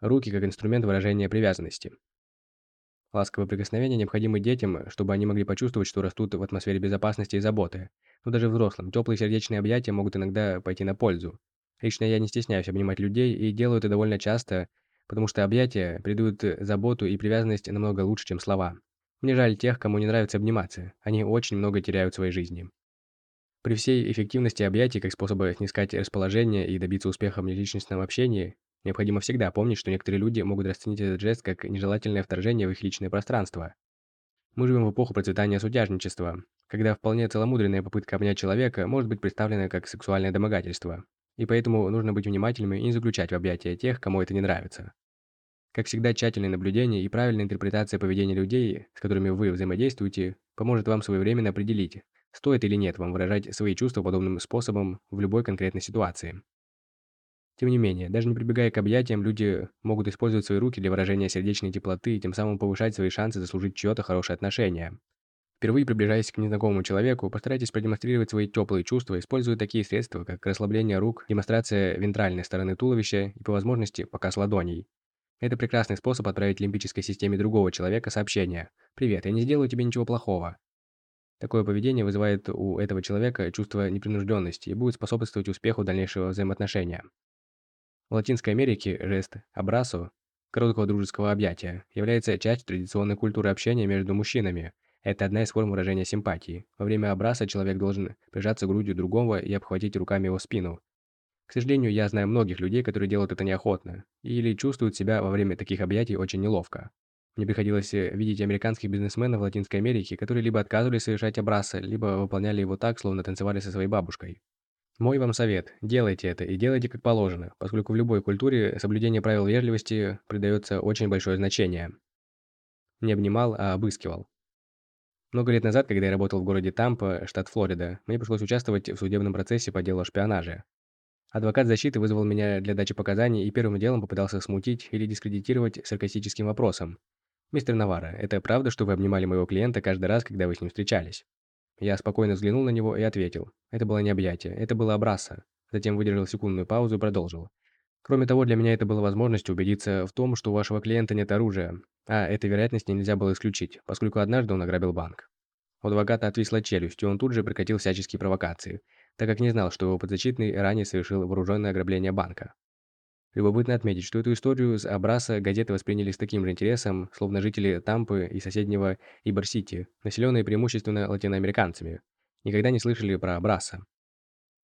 Руки как инструмент выражения привязанности. Ласковые прикосновения необходимы детям, чтобы они могли почувствовать, что растут в атмосфере безопасности и заботы. Но даже взрослым теплые сердечные объятия могут иногда пойти на пользу. Лично я не стесняюсь обнимать людей и делаю это довольно часто, потому что объятия придают заботу и привязанность намного лучше, чем слова. Мне жаль тех, кому не нравится обниматься. Они очень много теряют в своей жизни. При всей эффективности объятий как способа снискать расположение и добиться успеха в личностном общении, Необходимо всегда помнить, что некоторые люди могут расценить этот жест как нежелательное вторжение в их личное пространство. Мы живем в эпоху процветания сутяжничества, когда вполне целомудренная попытка обнять человека может быть представлена как сексуальное домогательство. И поэтому нужно быть внимательными и не заключать в объятия тех, кому это не нравится. Как всегда, тщательное наблюдение и правильная интерпретация поведения людей, с которыми вы взаимодействуете, поможет вам своевременно определить, стоит или нет вам выражать свои чувства подобным способом в любой конкретной ситуации. Тем не менее, даже не прибегая к объятиям, люди могут использовать свои руки для выражения сердечной теплоты и тем самым повышать свои шансы заслужить чьё-то хорошее отношение. Впервые приближаясь к незнакомому человеку, постарайтесь продемонстрировать свои теплые чувства, используя такие средства, как расслабление рук, демонстрация вентральной стороны туловища и, по возможности, показ ладоней. Это прекрасный способ отправить лимбической системе другого человека сообщение «Привет, я не сделаю тебе ничего плохого». Такое поведение вызывает у этого человека чувство непринужденности и будет способствовать успеху дальнейшего взаимоотношения. В Латинской Америке жест «абрасо» короткого дружеского объятия является частью традиционной культуры общения между мужчинами. Это одна из форм выражения симпатии. Во время абраса человек должен прижаться грудью другого и обхватить руками его спину. К сожалению, я знаю многих людей, которые делают это неохотно или чувствуют себя во время таких объятий очень неловко. Мне приходилось э, видеть американских бизнесменов в Латинской Америке, которые либо отказывались совершать абраса, либо выполняли его так, словно танцевали со своей бабушкой. Мой вам совет – делайте это и делайте как положено, поскольку в любой культуре соблюдение правил вежливости придается очень большое значение. Не обнимал, а обыскивал. Много лет назад, когда я работал в городе Тампа, штат Флорида, мне пришлось участвовать в судебном процессе по делу о шпионаже. Адвокат защиты вызвал меня для дачи показаний и первым делом попытался смутить или дискредитировать саркастическим вопросом. «Мистер Навара, это правда, что вы обнимали моего клиента каждый раз, когда вы с ним встречались?» Я спокойно взглянул на него и ответил. Это было не объятие, это было абраса. Затем выдержал секундную паузу и продолжил. Кроме того, для меня это было возможностью убедиться в том, что у вашего клиента нет оружия, а этой вероятности нельзя было исключить, поскольку однажды он ограбил банк. У адвоката отвисла челюсть, и он тут же прекратил всяческие провокации, так как не знал, что его подзащитный ранее совершил вооруженное ограбление банка. Любопытно отметить, что эту историю с Абраса газеты восприняли с таким же интересом, словно жители Тампы и соседнего Ибор-Сити, населенные преимущественно латиноамериканцами, никогда не слышали про Абраса.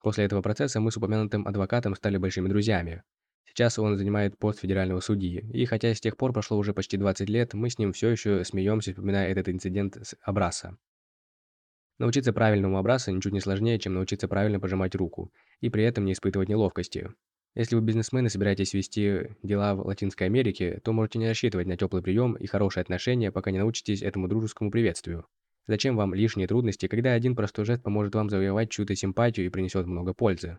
После этого процесса мы с упомянутым адвокатом стали большими друзьями. Сейчас он занимает пост федерального судьи, и хотя с тех пор прошло уже почти 20 лет, мы с ним все еще смеемся, вспоминая этот инцидент с Абраса. Научиться правильному Абраса ничуть не сложнее, чем научиться правильно пожимать руку, и при этом не испытывать неловкости. Если вы бизнесмены собираетесь вести дела в Латинской Америке, то можете не рассчитывать на теплый прием и хорошие отношения, пока не научитесь этому дружескому приветствию. Зачем вам лишние трудности, когда один простой жест поможет вам завоевать чью-то симпатию и принесет много пользы?